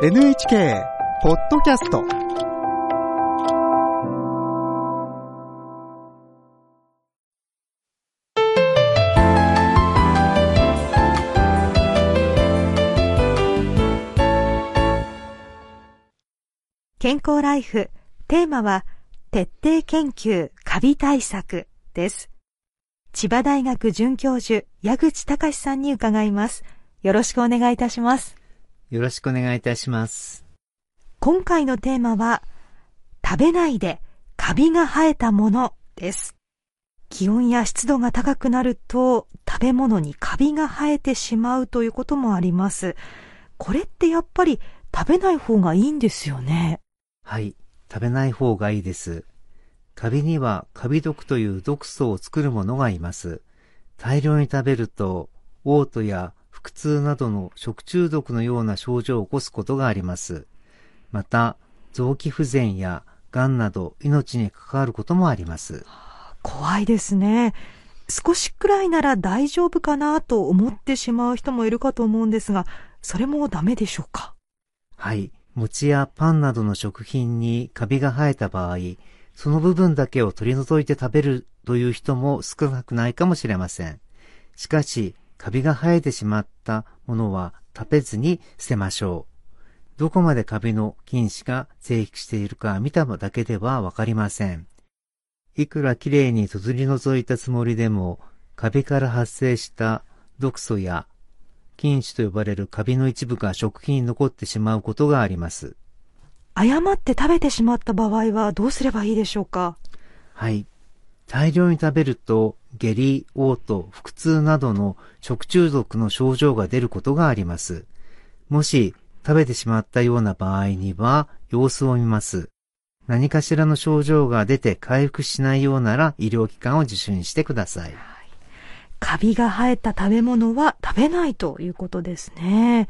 NHK ポッドキャスト健康ライフ。テーマは徹底研究カビ対策です。千葉大学准教授矢口隆さんに伺います。よろしくお願いいたします。よろしくお願いいたします。今回のテーマは食べないでカビが生えたものです気温や湿度が高くなると食べ物にカビが生えてしまうということもありますこれってやっぱり食べない方がいいんですよねはい、食べない方がいいです。カビにはカビ毒という毒素を作るものがいます。大量に食べると、嘔吐や腹痛などの食中毒のような症状を起こすことがあります。また、臓器不全や癌など命に関わることもあります。怖いですね少しくらいなら大丈夫かなと思ってしまう人もいるかと思うんですがそれもダメでしょうか？はい。餅やパンなどの食品にカビが生えた場合、その部分だけを取り除いて食べるという人も少なくないかもしれません。しかし、カビが生えてしまったものは食べずに捨てましょう。どこまでカビの菌糸が生育しているか見ただけではわかりません。いくらきれいに取り除いたつもりでも、カビから発生した毒素や菌糸と呼ばれるカビの一部が食品に残ってしまうことがあります。誤って食べてしまった場合はどうすればいいでしょうか？はい。大量に食べると下痢、嘔吐、腹痛などの食中毒の症状が出ることがあります。もし食べてしまったような場合には様子を見ます。何かしらの症状が出て回復しないようなら医療機関を受診してください。カビが生えた食べ物は食べないということですね。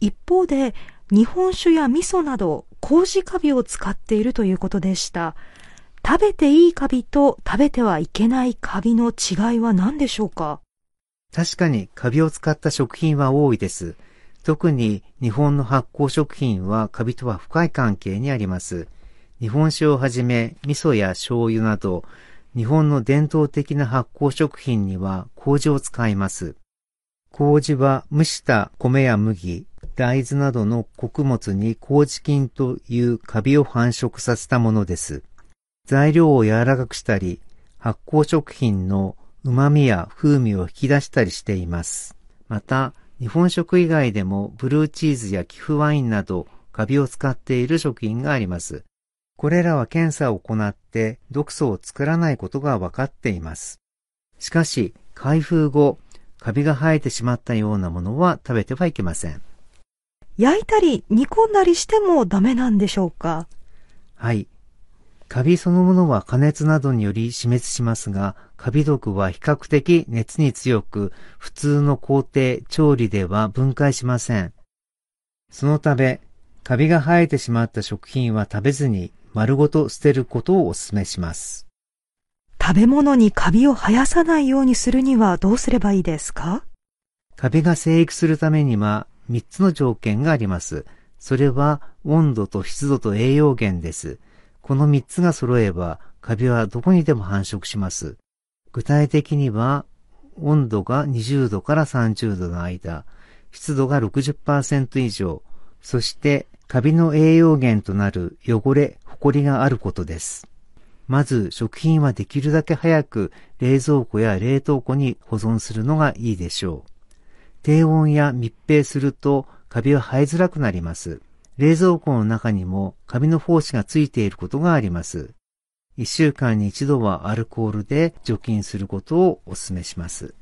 一方で、日本酒や味噌など麹カビを使っているということでした。食べていいカビと食べてはいけないカビの違いは何でしょうか？確かにカビを使った食品は多いです。特に日本の発酵食品はカビとは深い関係にあります。日本酒をはじめ味噌や醤油など日本の伝統的な発酵食品には麹を使います。麹は蒸した米や麦、大豆などの穀物に麹菌というカビを繁殖させたものです。材料を柔らかくしたり、発酵食品の旨味や風味を引き出したりしています。また、日本食以外でもブルーチーズや寄付ワインなどカビを使っている食品があります。これらは検査を行って毒素を作らないことが分かっています。しかし、開封後、カビが生えてしまったようなものは食べてはいけません。焼いたり煮込んだりしてもダメなんでしょうか？はい。カビそのものは加熱などにより死滅しますが、カビ毒は比較的熱に強く、普通の工程、調理では分解しません。そのため、カビが生えてしまった食品は食べずに丸ごと捨てることをお勧めします。食べ物にカビを生やさないようにするにはどうすればいいですか？カビが生育するためには3つの条件があります。それは温度と湿度と栄養源です。この3つが揃えばカビはどこにでも繁殖します。具体的には温度が20度から30度の間、湿度が60%以上、そしてカビの栄養源となる汚れ、ホコリがあることです。まず食品はできるだけ早く冷蔵庫や冷凍庫に保存するのがいいでしょう。低温や密閉するとカビは生えづらくなります。冷蔵庫の中にもカビの胞子がついていることがあります。1週間に一度はアルコールで除菌することをお勧めします。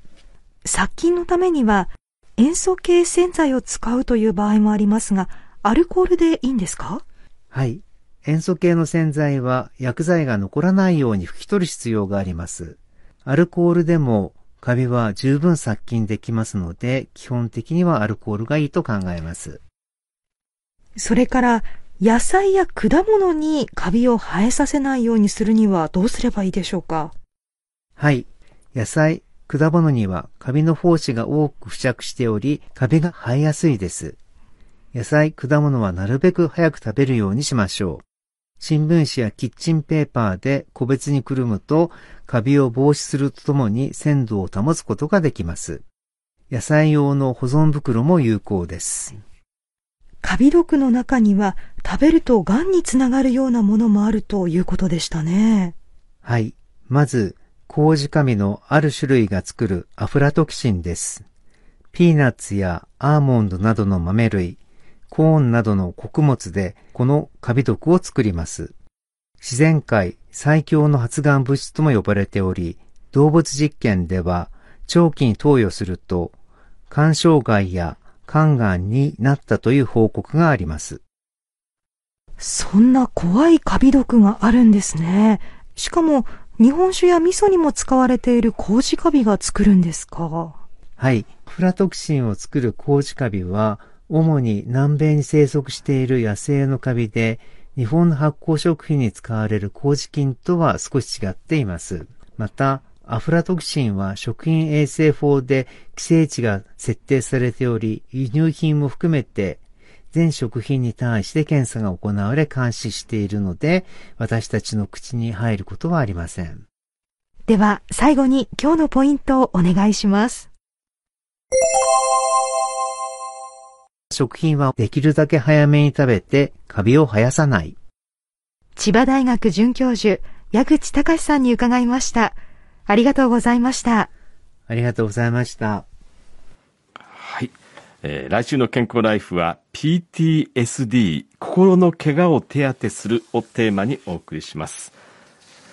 殺菌のためには塩素系洗剤を使うという場合もありますが、アルコールでいいんですか？はい。塩素系の洗剤は薬剤が残らないように拭き取る必要があります。アルコールでもカビは十分殺菌できますので、基本的にはアルコールがいいと考えます。それから、野菜や果物にカビを生えさせないようにするにはどうすればいいでしょうか？はい。野菜、果物にはカビの胞子が多く付着しており、カビが生えやすいです。野菜、果物はなるべく早く食べるようにしましょう。新聞紙やキッチンペーパーで個別にくるむと、カビを防止するとともに鮮度を保つことができます。野菜用の保存袋も有効です。カビ毒の中には食べると癌につながるようなものもあるということでしたね。はい。まず、麹カビのある種類が作るアフラトキシンです。ピーナッツやアーモンドなどの豆類、コーンなどの穀物でこのカビ毒を作ります。自然界最強の発がん物質とも呼ばれており、動物実験では長期に投与すると肝障害や肝がんになったという報告があります。そんな怖いカビ毒があるんですね。しかも日本酒や味噌にも使われている麹カビが作るんですか？はい。フラトキシンを作る麹カビは主に南米に生息している野生のカビで、日本の発酵食品に使われる麹菌とは少し違っています。また、アフラトキシンは食品衛生法で規制値が設定されており、輸入品も含めて全食品に対して検査が行われ監視しているので、私たちの口に入ることはありません。では、最後に今日のポイントをお願いします。食品はできるだけ早めに食べてカビを生やさない。千葉大学准教授、矢口隆さんに伺いました。ありがとうございました。ありがとうございました。はい。えー、来週の健康ライフは PTSD、心の怪我を手当てするをテーマにお送りします。